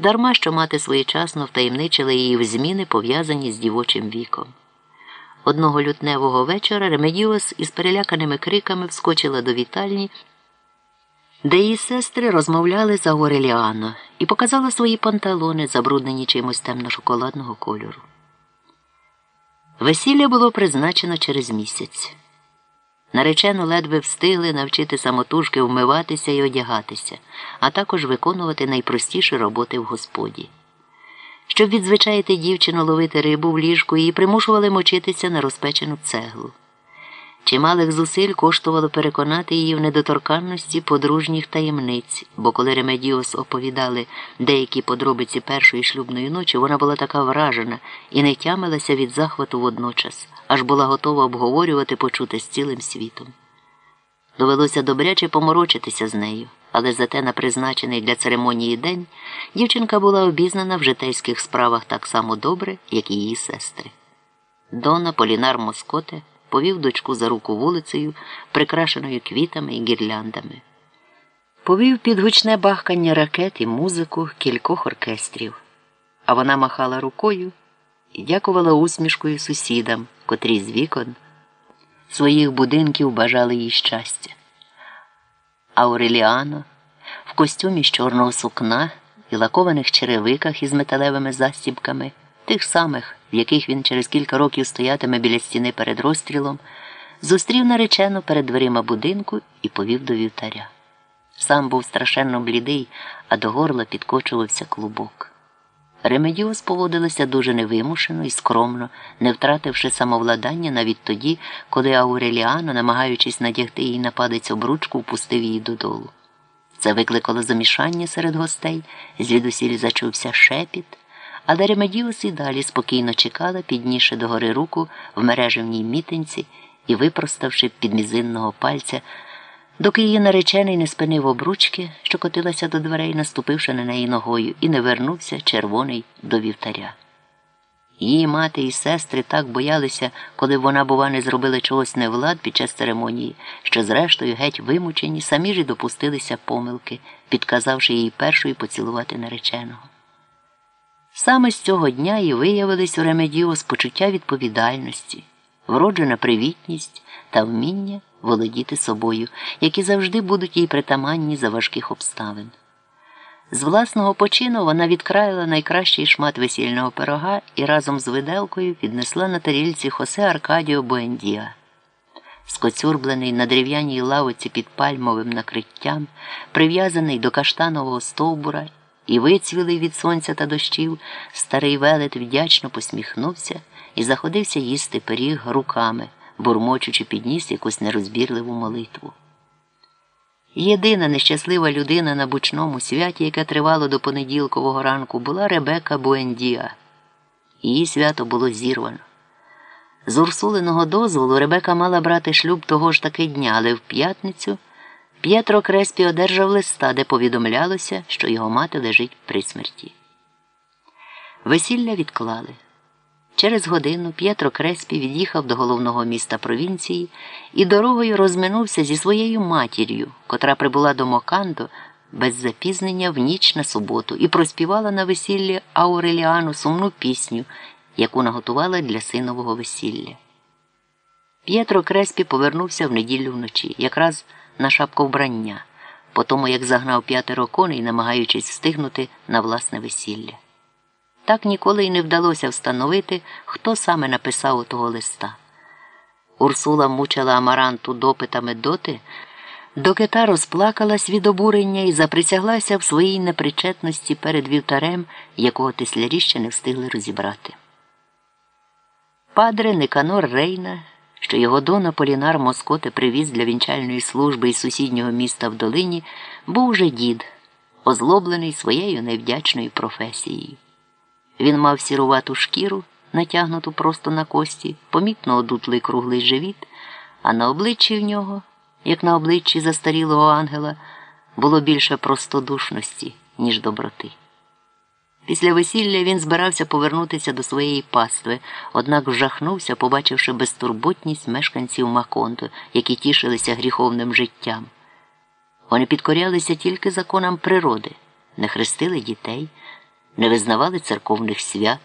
Дарма що мати своєчасно втаємничила її в зміни, пов'язані з дівочим віком. Одного лютневого вечора Ремедіос із переляканими криками вскочила до вітальні, де її сестри розмовляли за Ореліано і показала свої панталони, забруднені чимось темно-шоколадного кольору. Весілля було призначено через місяць. Наречену ледве встигли навчити самотужки вмиватися і одягатися, а також виконувати найпростіші роботи в господі. Щоб відзвичаїти дівчину ловити рибу в ліжку, її примушували мочитися на розпечену цеглу. Чималих зусиль коштувало переконати її в недоторканності подружніх таємниць, бо коли Ремедіос оповідали деякі подробиці першої шлюбної ночі, вона була така вражена і не тямилася від захвату водночас, аж була готова обговорювати почути з цілим світом. Довелося добряче поморочитися з нею, але зате на призначений для церемонії день дівчинка була обізнана в житейських справах так само добре, як і її сестри. Дона Полінар Москоте повів дочку за руку вулицею, прикрашеною квітами і гірляндами. Повів під гучне бахкання ракет і музику кількох оркестрів, а вона махала рукою і дякувала усмішкою сусідам, котрі з вікон своїх будинків бажали їй щастя. Ауреліано в костюмі з чорного сукна і лакованих черевиках із металевими застібками, тих самих, в яких він через кілька років стоятиме біля стіни перед розстрілом, зустрів наречену перед дверима будинку і повів до вівтаря. Сам був страшенно блідий, а до горла підкочувався клубок. Ремедіос поводилася дуже невимушено і скромно, не втративши самовладання навіть тоді, коли Ауреліано, намагаючись надягти їй на падець обручку, впустив її додолу. Це викликало замішання серед гостей, звідусіль зачувся шепіт, але Ремедіос і далі спокійно чекала, піднісши догори руку в мережевній мітинці і випроставши підмізинного пальця доки її наречений не спинив обручки, що котилася до дверей, наступивши на неї ногою, і не вернувся червоний до вівтаря. Її мати і сестри так боялися, коли вона, бува, не зробила чогось невлад під час церемонії, що, зрештою, геть вимучені, самі ж і допустилися помилки, підказавши їй першою поцілувати нареченого. Саме з цього дня і виявились у Ремедіос почуття відповідальності, вроджена привітність та вміння володіти собою, які завжди будуть їй притаманні за важких обставин. З власного почину вона відкраїла найкращий шмат весільного пирога і разом з виделкою піднесла на тарільці Хосе Аркадіо Буендіа. Скоцюрблений на дерев'яній лавиці під пальмовим накриттям, прив'язаний до каштанового стовбура і вицвілий від сонця та дощів, старий велет вдячно посміхнувся і заходився їсти пиріг руками бурмочучи підніс якусь нерозбірливу молитву. Єдина нещаслива людина на бучному святі, яке тривало до понеділкового ранку, була Ребека Буендіа. Її свято було зірвано. З урсулиного дозволу Ребека мала брати шлюб того ж таки дня, але в п'ятницю П'єтро Креспі одержав листа, де повідомлялося, що його мати лежить при смерті. Весілля відклали. Через годину П'єтро Креспі від'їхав до головного міста провінції і дорогою розминувся зі своєю матір'ю, котра прибула до Мокандо без запізнення в ніч на суботу і проспівала на весіллі Ауреліану сумну пісню, яку наготувала для синового весілля. П'єтро Креспі повернувся в неділю вночі, якраз на шапковбрання, по тому як загнав п'ятеро коней, намагаючись встигнути на власне весілля. Так ніколи й не вдалося встановити, хто саме написав того листа. Урсула мучила Амаранту допитами доти, доки та розплакалась від обурення і заприсяглася в своїй непричетності перед вівтарем, якого тислярі ще не встигли розібрати. Падре Никанор Рейна, що його дона Полінар Москоте привіз для вінчальної служби із сусіднього міста в долині, був уже дід, озлоблений своєю невдячною професією. Він мав сірувату шкіру, натягнуту просто на кості, помітно одутлий круглий живіт, а на обличчі в нього, як на обличчі застарілого ангела, було більше простодушності, ніж доброти. Після весілля він збирався повернутися до своєї пастви, однак вжахнувся, побачивши безтурботність мешканців Маконду, які тішилися гріховним життям. Вони підкорялися тільки законам природи, не хрестили дітей не визнавали церковних свят.